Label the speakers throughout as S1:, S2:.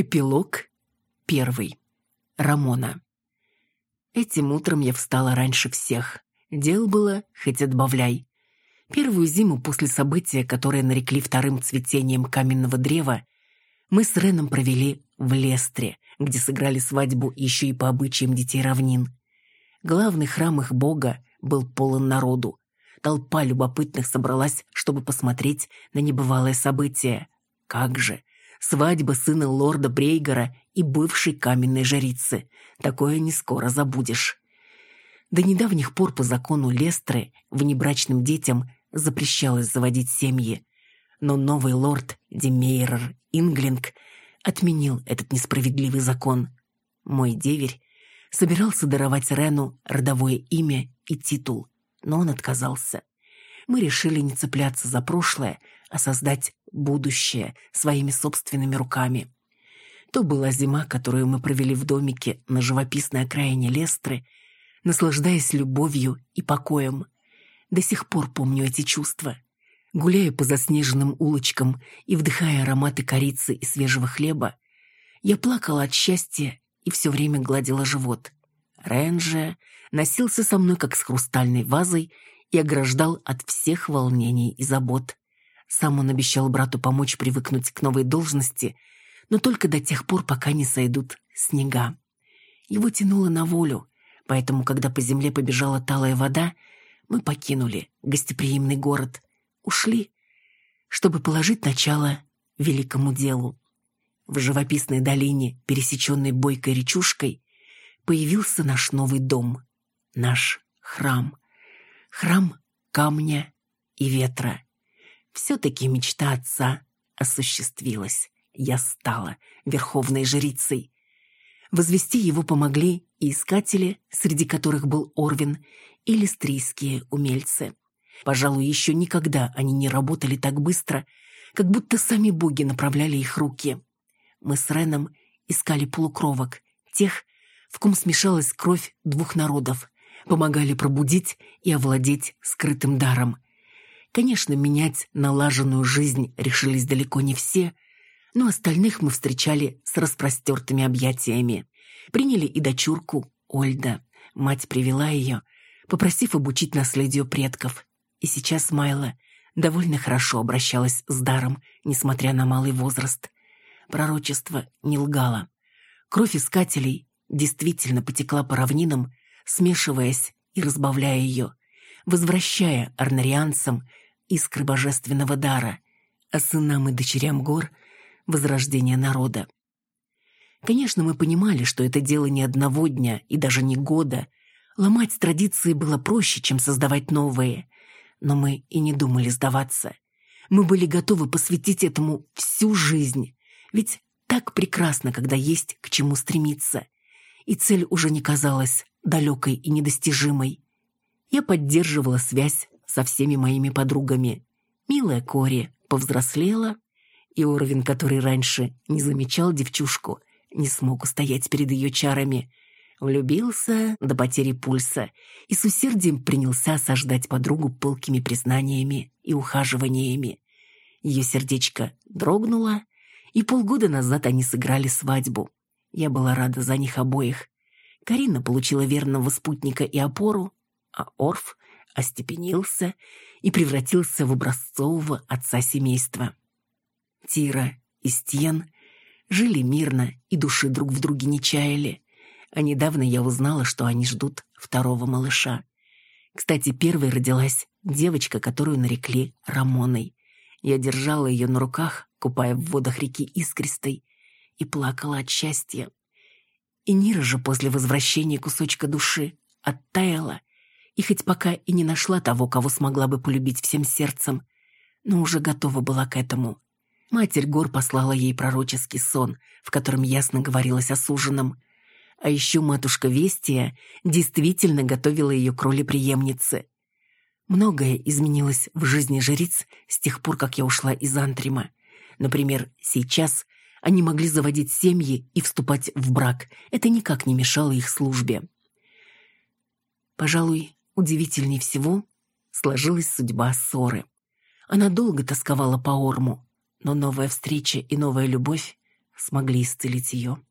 S1: Эпилог первый. Рамона. Этим утром я встала раньше всех. Дел было, хоть отбавляй. Первую зиму после события, которое нарекли вторым цветением каменного древа, мы с Реном провели в Лестре, где сыграли свадьбу еще и по обычаям детей равнин. Главный храм их бога был полон народу. Толпа любопытных собралась, чтобы посмотреть на небывалое событие. Как же! Свадьба сына лорда Брейгера и бывшей каменной жрицы. Такое не скоро забудешь. До недавних пор по закону Лестры внебрачным детям запрещалось заводить семьи. Но новый лорд Демейрер Инглинг отменил этот несправедливый закон. Мой деверь собирался даровать Рену родовое имя и титул, но он отказался. Мы решили не цепляться за прошлое, а создать будущее своими собственными руками. То была зима, которую мы провели в домике на живописной окраине Лестры, наслаждаясь любовью и покоем. До сих пор помню эти чувства. Гуляя по заснеженным улочкам и вдыхая ароматы корицы и свежего хлеба, я плакала от счастья и все время гладила живот. Рен носился со мной, как с хрустальной вазой, и ограждал от всех волнений и забот. Сам он обещал брату помочь привыкнуть к новой должности, но только до тех пор, пока не сойдут снега. Его тянуло на волю, поэтому, когда по земле побежала талая вода, мы покинули гостеприимный город, ушли, чтобы положить начало великому делу. В живописной долине, пересеченной бойкой речушкой, появился наш новый дом, наш храм. Храм камня и ветра. Все-таки мечта отца осуществилась. Я стала верховной жрицей. Возвести его помогли и искатели, среди которых был Орвин, и листрийские умельцы. Пожалуй, еще никогда они не работали так быстро, как будто сами боги направляли их руки. Мы с Реном искали полукровок, тех, в ком смешалась кровь двух народов, помогали пробудить и овладеть скрытым даром – Конечно, менять налаженную жизнь решились далеко не все, но остальных мы встречали с распростертыми объятиями. Приняли и дочурку Ольда. Мать привела ее, попросив обучить наследию предков. И сейчас Майла довольно хорошо обращалась с даром, несмотря на малый возраст. Пророчество не лгало. Кровь искателей действительно потекла по равнинам, смешиваясь и разбавляя ее, возвращая арнарианцам искры божественного дара, а сынам и дочерям гор — возрождение народа. Конечно, мы понимали, что это дело не одного дня и даже не года. Ломать традиции было проще, чем создавать новые. Но мы и не думали сдаваться. Мы были готовы посвятить этому всю жизнь. Ведь так прекрасно, когда есть к чему стремиться. И цель уже не казалась далекой и недостижимой. Я поддерживала связь со всеми моими подругами. Милая Кори повзрослела, и уровень, который раньше не замечал девчушку, не смог устоять перед ее чарами. Влюбился до потери пульса и с усердием принялся осаждать подругу пылкими признаниями и ухаживаниями. Ее сердечко дрогнуло, и полгода назад они сыграли свадьбу. Я была рада за них обоих. Карина получила верного спутника и опору, а Орф остепенился и превратился в образцового отца семейства. Тира и Стьен жили мирно и души друг в друге не чаяли, а недавно я узнала, что они ждут второго малыша. Кстати, первой родилась девочка, которую нарекли Рамоной. Я держала ее на руках, купая в водах реки Искристой, и плакала от счастья. И Нира же после возвращения кусочка души оттаяла и хоть пока и не нашла того, кого смогла бы полюбить всем сердцем, но уже готова была к этому. Матерь Гор послала ей пророческий сон, в котором ясно говорилось о суженом. А еще матушка Вестия действительно готовила ее к роли преемницы. Многое изменилось в жизни жриц с тех пор, как я ушла из Антрима. Например, сейчас они могли заводить семьи и вступать в брак. Это никак не мешало их службе. Пожалуй, Удивительней всего сложилась судьба ссоры. Она долго тосковала по Орму, но новая встреча и новая любовь смогли исцелить ее.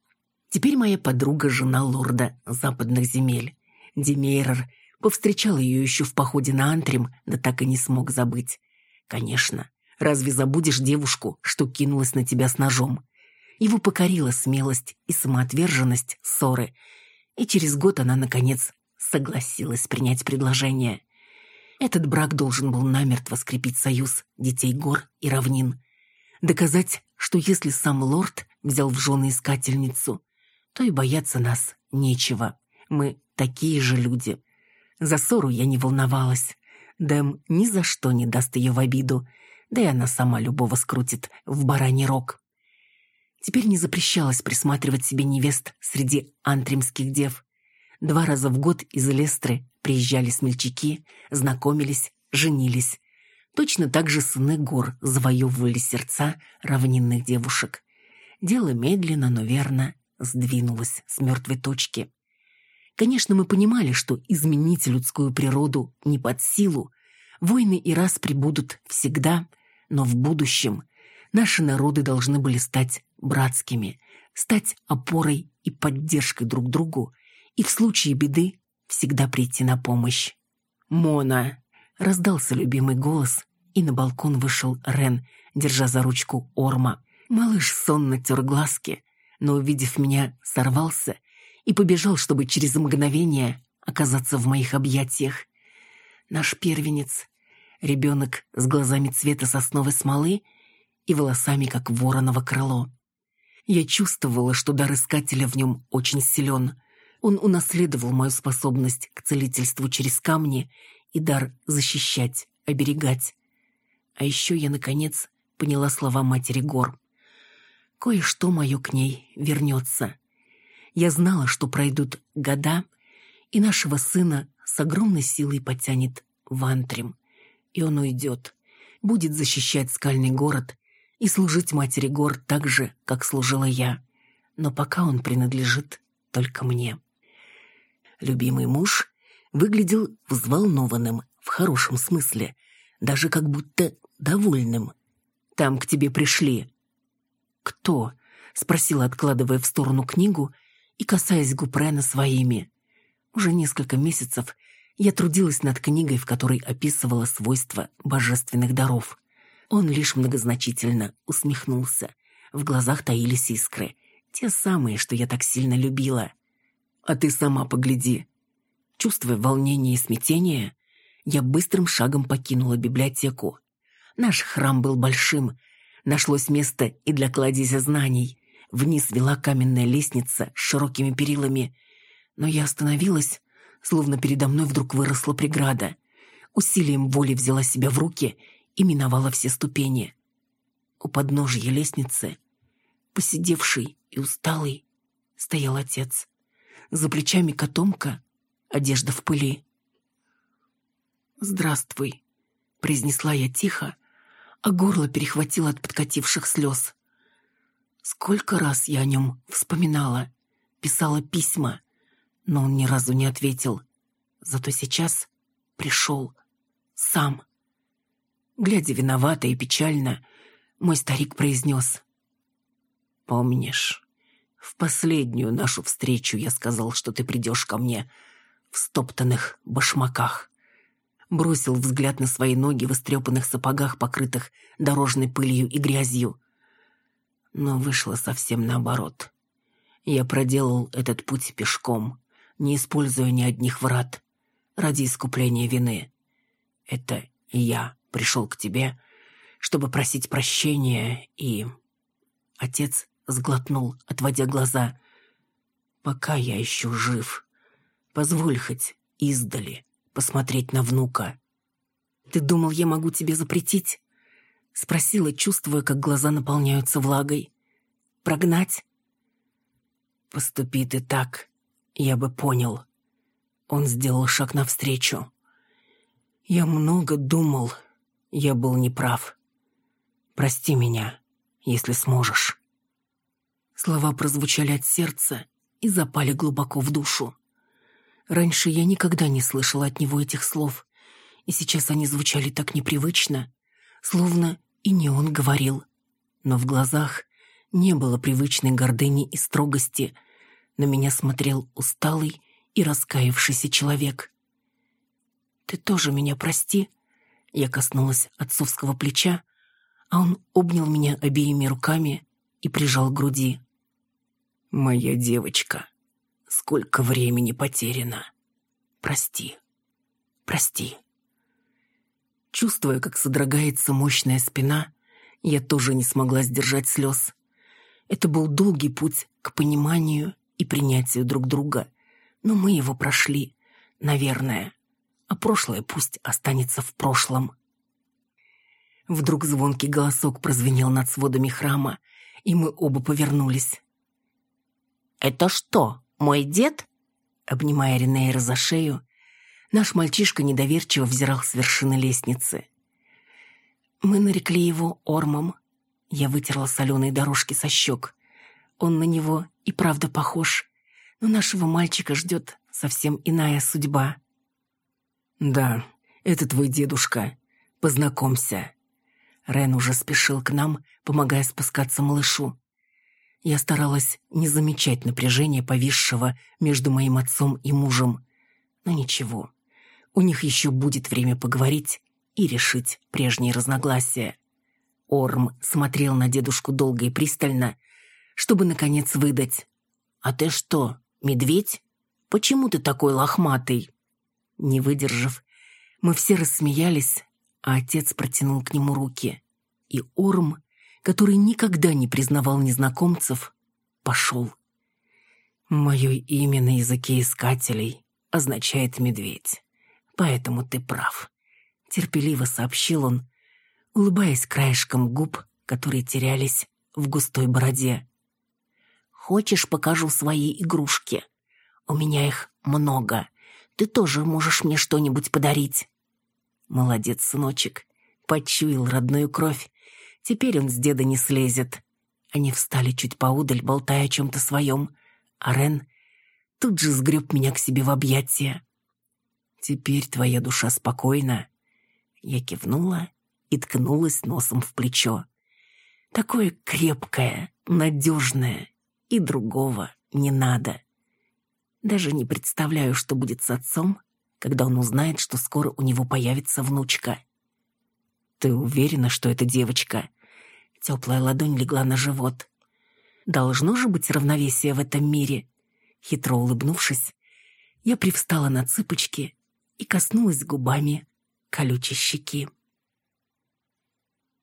S1: Теперь моя подруга – жена лорда западных земель. Демейрер повстречал ее еще в походе на Антрим, да так и не смог забыть. Конечно, разве забудешь девушку, что кинулась на тебя с ножом? Его покорила смелость и самоотверженность ссоры, и через год она, наконец, согласилась принять предложение. Этот брак должен был намертво скрепить союз детей гор и равнин. Доказать, что если сам лорд взял в жены искательницу, то и бояться нас нечего. Мы такие же люди. За ссору я не волновалась. Дэм ни за что не даст ее в обиду, да и она сама любого скрутит в бараний рог. Теперь не запрещалось присматривать себе невест среди антримских дев. Два раза в год из Лестры приезжали смельчаки, знакомились, женились. Точно так же сыны гор завоевывали сердца равнинных девушек. Дело медленно, но верно сдвинулось с мертвой точки. Конечно, мы понимали, что изменить людскую природу не под силу. Войны и раз прибудут всегда, но в будущем наши народы должны были стать братскими, стать опорой и поддержкой друг другу, и в случае беды всегда прийти на помощь. «Мона!» — раздался любимый голос, и на балкон вышел Рен, держа за ручку Орма. Малыш сонно тер глазки, но, увидев меня, сорвался и побежал, чтобы через мгновение оказаться в моих объятиях. Наш первенец, ребенок с глазами цвета сосновой смолы и волосами, как вороново крыло. Я чувствовала, что дар искателя в нем очень силен. Он унаследовал мою способность к целительству через камни и дар защищать, оберегать. А еще я, наконец, поняла слова матери гор. Кое-что мое к ней вернется. Я знала, что пройдут года, и нашего сына с огромной силой потянет в Антрим, и он уйдет, будет защищать скальный город и служить матери гор так же, как служила я. Но пока он принадлежит только мне. Любимый муж выглядел взволнованным, в хорошем смысле, даже как будто довольным. «Там к тебе пришли», «Кто?» — спросила, откладывая в сторону книгу и касаясь губ Рена своими. Уже несколько месяцев я трудилась над книгой, в которой описывала свойства божественных даров. Он лишь многозначительно усмехнулся. В глазах таились искры. Те самые, что я так сильно любила. «А ты сама погляди». Чувствуя волнение и смятение, я быстрым шагом покинула библиотеку. Наш храм был большим, Нашлось место и для кладезя знаний. Вниз вела каменная лестница с широкими перилами. Но я остановилась, словно передо мной вдруг выросла преграда. Усилием воли взяла себя в руки и миновала все ступени. У подножия лестницы, посидевший и усталый, стоял отец. За плечами котомка, одежда в пыли. «Здравствуй», — произнесла я тихо, а горло перехватило от подкативших слез. Сколько раз я о нем вспоминала, писала письма, но он ни разу не ответил. Зато сейчас пришел сам. Глядя виновато и печально, мой старик произнес. «Помнишь, в последнюю нашу встречу я сказал, что ты придешь ко мне в стоптанных башмаках бросил взгляд на свои ноги в истрепанных сапогах, покрытых дорожной пылью и грязью. Но вышло совсем наоборот. Я проделал этот путь пешком, не используя ни одних врат, ради искупления вины. Это я пришел к тебе, чтобы просить прощения, и... Отец сглотнул, отводя глаза. «Пока я еще жив, позволь хоть издали посмотреть на внука. «Ты думал, я могу тебе запретить?» Спросила, чувствуя, как глаза наполняются влагой. «Прогнать?» «Поступи ты так, я бы понял». Он сделал шаг навстречу. «Я много думал, я был неправ. Прости меня, если сможешь». Слова прозвучали от сердца и запали глубоко в душу. Раньше я никогда не слышала от него этих слов, и сейчас они звучали так непривычно, словно и не он говорил. Но в глазах не было привычной гордыни и строгости. На меня смотрел усталый и раскаявшийся человек. «Ты тоже меня прости», — я коснулась отцовского плеча, а он обнял меня обеими руками и прижал к груди. «Моя девочка, сколько времени потеряно. Прости, прости». Чувствуя, как содрогается мощная спина, я тоже не смогла сдержать слез. Это был долгий путь к пониманию и принятию друг друга, но мы его прошли, наверное, а прошлое пусть останется в прошлом. Вдруг звонкий голосок прозвенел над сводами храма, и мы оба повернулись. «Это что, мой дед?» Обнимая Ренейра за шею, наш мальчишка недоверчиво взирал с вершины лестницы. Мы нарекли его Ормом. Я вытерла соленые дорожки со щек. Он на него и правда похож, но нашего мальчика ждет совсем иная судьба. «Да, это твой дедушка. Познакомься». Рен уже спешил к нам, помогая спускаться малышу. Я старалась не замечать напряжения, повисшего между моим отцом и мужем. Но ничего, у них еще будет время поговорить и решить прежние разногласия. Орм смотрел на дедушку долго и пристально, чтобы, наконец, выдать. «А ты что, медведь? Почему ты такой лохматый?» Не выдержав, мы все рассмеялись, а отец протянул к нему руки. И Орм, который никогда не признавал незнакомцев, пошел. Мое имя на языке искателей означает «медведь». Поэтому ты прав. Терпеливо сообщил он, улыбаясь краешком губ, которые терялись в густой бороде. «Хочешь, покажу свои игрушки? У меня их много. Ты тоже можешь мне что-нибудь подарить». Молодец, сыночек. Почуял родную кровь. Теперь он с деда не слезет. Они встали чуть поудаль, болтая о чем-то своем. А Рен тут же сгреб меня к себе в объятия. «Теперь твоя душа спокойна». Я кивнула и ткнулась носом в плечо. Такое крепкое, надежное, и другого не надо. Даже не представляю, что будет с отцом, когда он узнает, что скоро у него появится внучка. «Ты уверена, что это девочка?» Теплая ладонь легла на живот. «Должно же быть равновесие в этом мире». Хитро улыбнувшись, я привстала на цыпочки и коснулась губами колючей щеки.